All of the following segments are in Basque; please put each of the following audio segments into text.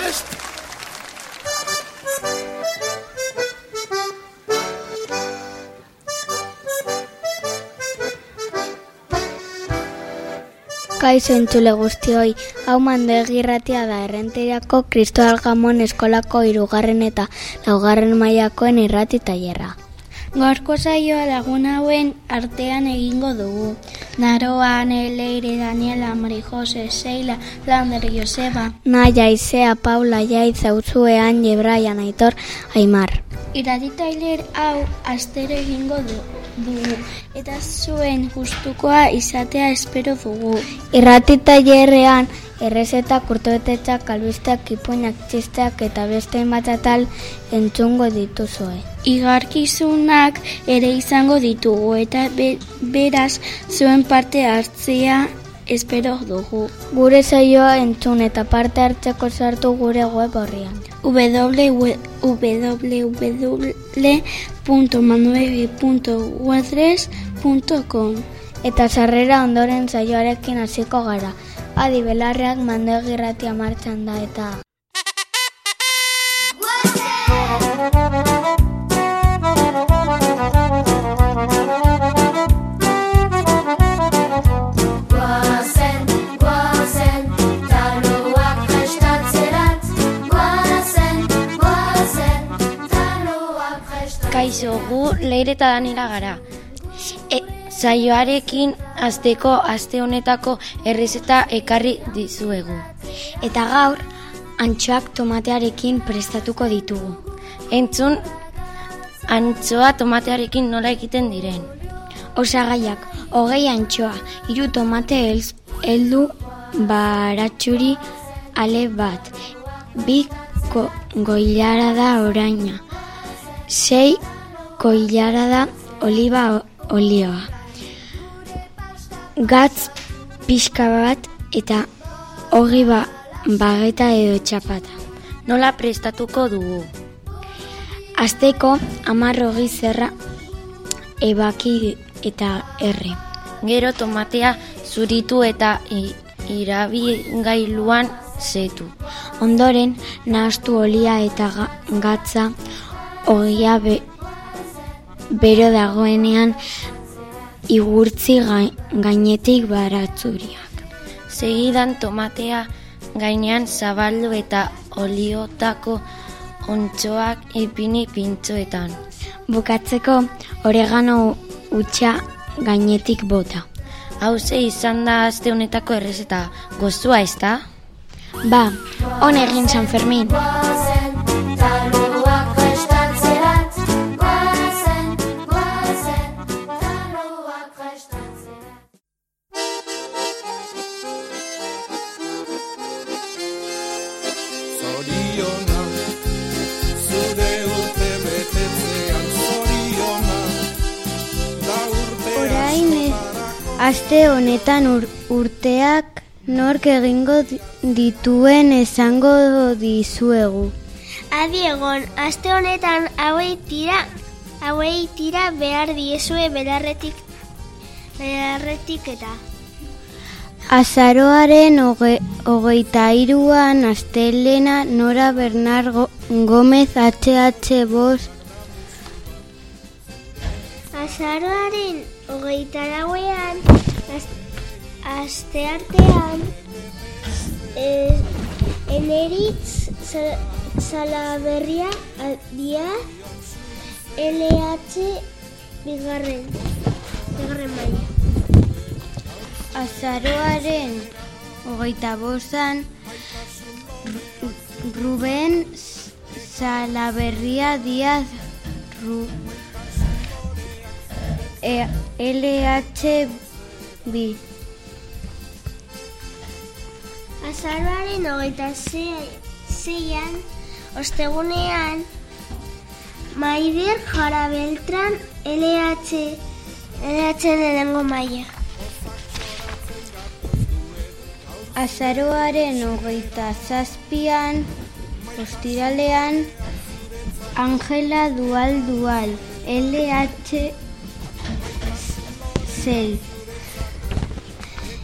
Prest! Kaixo entzule guztioi, hau mando egirratia da errenteriako Kristo Algamon eskolako irugarren eta laugarren mailakoen irrati tailerra. Gorko saioa lagun hauen artean egingo dugu. Naroa, Neleire, Daniela, Mari Jose, Seila, Lander, Joseba. Naia, Isea, Paula, Jai, Zautzuean, Jebraian, Aitor, Aimar. Irati tailer hau astero egingo du, dugu eta zuen gustukoa izatea espero dugu. Irrati errezeta kurtobetetzak, kalbisteak, ipuinak, txisteak eta beste hainbat atal entzungo dituzue. Igarkizunak ere izango ditugu eta be, beraz zuen parte hartzea espero dugu. Gure saioa entzun eta parte hartzeko sartu gure web horrian. www.manuegi.wordpress.com Eta sarrera ondoren saioarekin hasiko gara. Adi belarreak mando egirratia martxan da eta... Kaixo, gu leire eta danira gara. E, zaioarekin azteko aste honetako errezeta ekarri dizuegu. Eta gaur, antxoak tomatearekin prestatuko ditugu. Entzun, antzoa tomatearekin nola egiten diren. Osagaiak, hogei antxoa, hiru tomate heldu baratxuri ale bat, bi ko, goilara da oraina, sei koilara da oliba olioa, gatz pixka bat eta hogi ba, bageta edo txapata. Nola prestatuko dugu. Azteko amarrogi zerra ebaki eta erre. Gero tomatea zuritu eta irabigailuan zetu. Ondoren, nahastu olia eta ga- gatza ogia be, bero dagoenean igurtzi gai- gainetik baratzuriak. Segidan tomatea gainean zabaldu eta oliotako ontsoak ipini pintxoetan. Bukatzeko, oregano utxa gainetik bota. Hauze izan da aste honetako errezeta. Gozua ez da? Ba, hon egin San Fermin. Aste honetan ur, urteak nork egingo di- dituen esango dizuegu. Adi egon, aste honetan hauei tira, hauei tira behar diezue belarretik, belarretik eta. Azaroaren hoge, hogeita iruan astelena Nora Bernard Go- Gómez HH Bos Azaroaren hogeita lauean, aste artean, e, eneritz sa- salaberria dia LH bigarren, bigarren maila. Azaroaren hogeita bosan Ruben Salaberria Díaz Ru, e, LHB Azaroaren hogeita ze- zeian, ostegunean, Maider Jara Beltran LH, LH lehenengo maila. Azaroaren hogeita zazpian Ostiralean Angela Dual Dual LH Sei.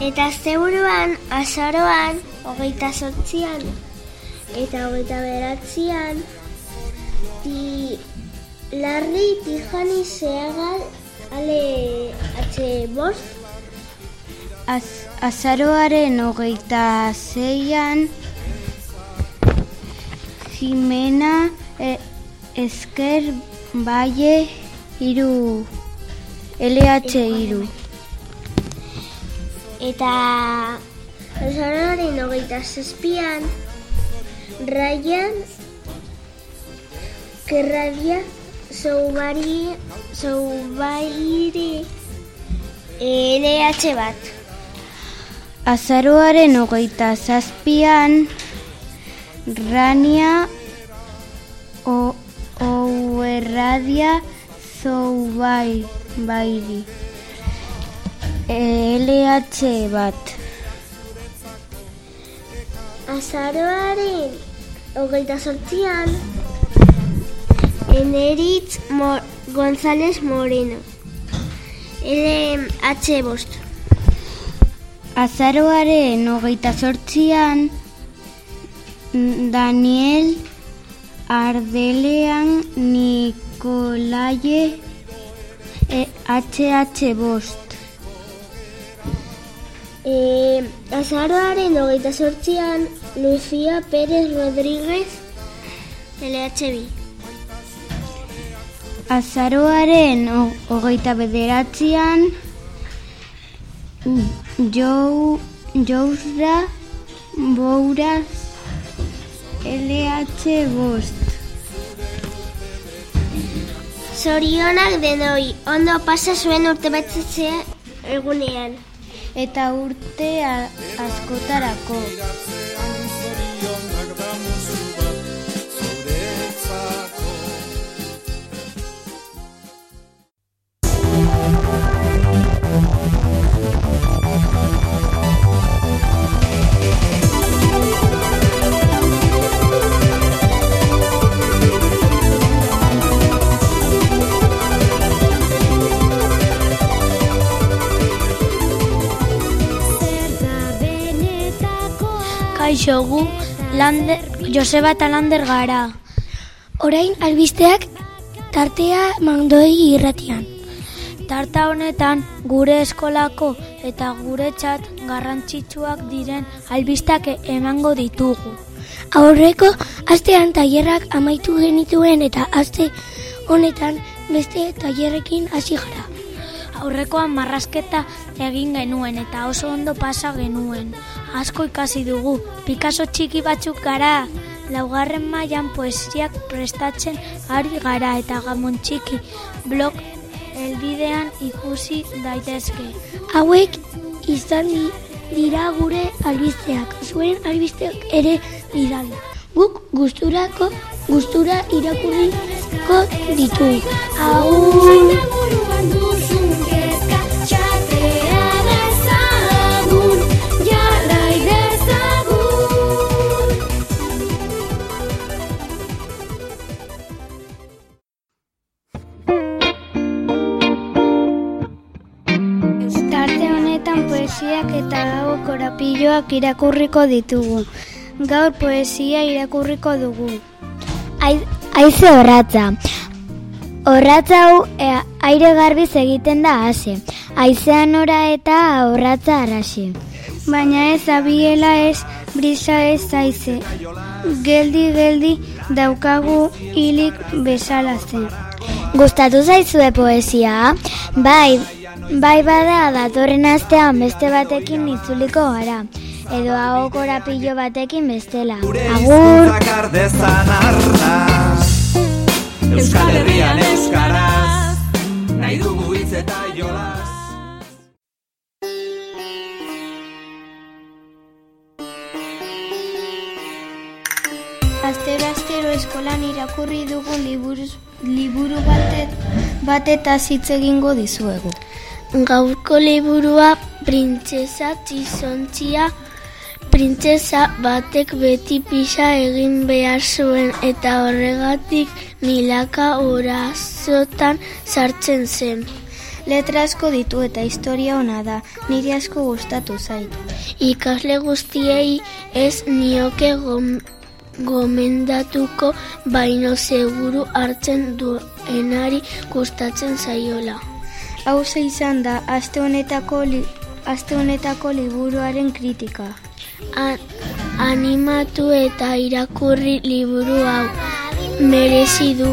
Eta zeuruan, azaroan, hogeita sortzian, Eta hogeita beratzean, ti, larri tijani zeagal, ale atxe bost, Az, azaroaren hogeita zeian, Jimena e, Esker Baie iru, LH iru. Eta azaroaren hogeita zazpian, Ryan Kerradia Zoubari Zoubairi LH bat. Azaroaren hogeita zazpian, Rania o, Ouerradia Zoubai bairi. LH bat. Azaroaren hogeita sortzian, Eneritz Mo González Moreno. LH bost. Azaroaren hogeita sortzian, Daniel Ardelean Nikolaie e, HH bost. E, azaroaren hogeita sortzian, Lucia Pérez Rodríguez LH bi. Azaroaren ho- hogeita bederatzean, Jou, Jousra Bouraz LH bost. Zorionak denoi, ondo pasa zuen urte betetzea egunean. Eta urte askotarako. Kaixo gu, Lander, Joseba eta Lander gara. Orain albisteak tartea mandoi irratian. Tarta honetan gure eskolako eta guretzat garrantzitsuak diren albistak emango ditugu. Aurreko astean tailerrak amaitu genituen eta aste honetan beste tailerrekin hasi gara. Aurrekoan marrasketa egin genuen eta oso ondo pasa genuen. Asko ikasi dugu, Picasso txiki batzuk gara, laugarren mailan poesiak prestatzen ari gara eta gamon txiki blog elbidean ikusi daitezke. Hauek izan di, dira gure albisteak, zuen albisteak ere bidali. Guk gusturako, gustura irakurriko ditugu. Agur! Korapiloak irakurriko ditugu. Gaur poesia irakurriko dugu. Aize horratza. Horratza hau aire garbiz egiten da hase. Aizean ora eta horratza arrasi. Baina ez abiela ez, brisa ez zaize. Geldi, geldi, daukagu hilik bezalazen. Gustatu zaizue poesia? Bai, bai bada datorren astean beste batekin itzuliko gara. Edo hau korapilo batekin bestela. Agur! Euskal Herrian Euskaraz Nahi dugu hitz eta jolas Astero astero eskolan irakurri dugu liburu, liburu batet, batetaz hitz egingo dizuegu. Gaurko liburua printzesa txizontzia printzesa batek beti pisa egin behar zuen eta horregatik milaka orazotan sartzen zen. Letra asko ditu eta historia ona da, niri asko gustatu zait. Ikasle guztiei ez nioke gom, gomendatuko baino seguru hartzen duenari gustatzen zaiola. Hau izan da aste honetako li, aste honetako liburuaren kritika. An animatu eta irakurri liburu hau merezi du.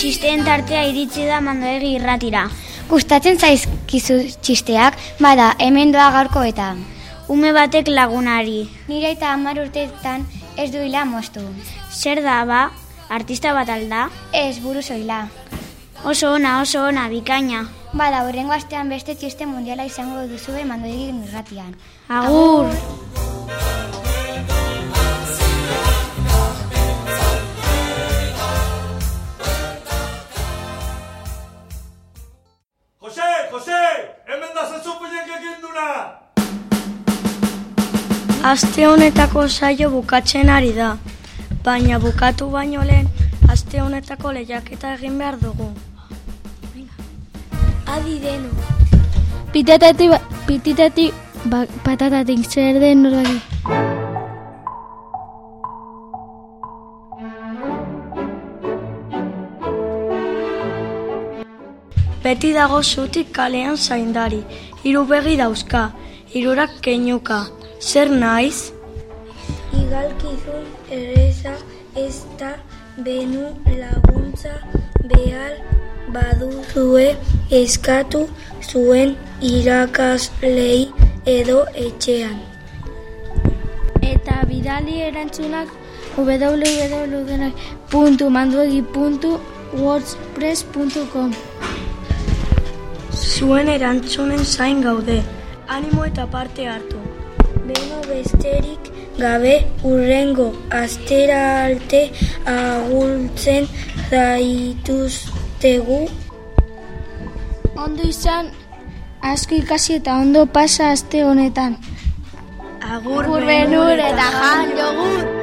Txisteen tartea iritsi da mandoegi irratira. Gustatzen zaizkizu txisteak, bada, hemen doa gaurko eta. Ume batek lagunari. Nire eta hamar urteetan ez duila moztu. Zer da ba? Artista bat alda? Ez buru zoila. Oso ona, oso ona, bikaina. Bada, horrengo astean beste txiste mundiala izango duzue mandoegin irratian. Agur! Jose, Aste honetako saio bukatzen ari da, baina bukatu baino lehen aste honetako lehiaketa egin behar dugu. Adi deno. Pitatati, pititati, ba, patatatik zer den norari. Beti dago zutik kalean zaindari, hiru begi dauzka, hirurak keinuka. Zer naiz? Igalkizun erreza ez da benu laguntza behar baduzue eskatu zuen irakaslei edo etxean. Eta bidali erantzunak www.manduegi.wordpress.com Zuen erantzunen zain gaude, animo eta parte hartu. Besterik gabe urrengo astera arte agultzen zaituztegu. Ondo izan, asko ikasi eta ondo pasa aste honetan. Agur Agur benur eta jan jogut.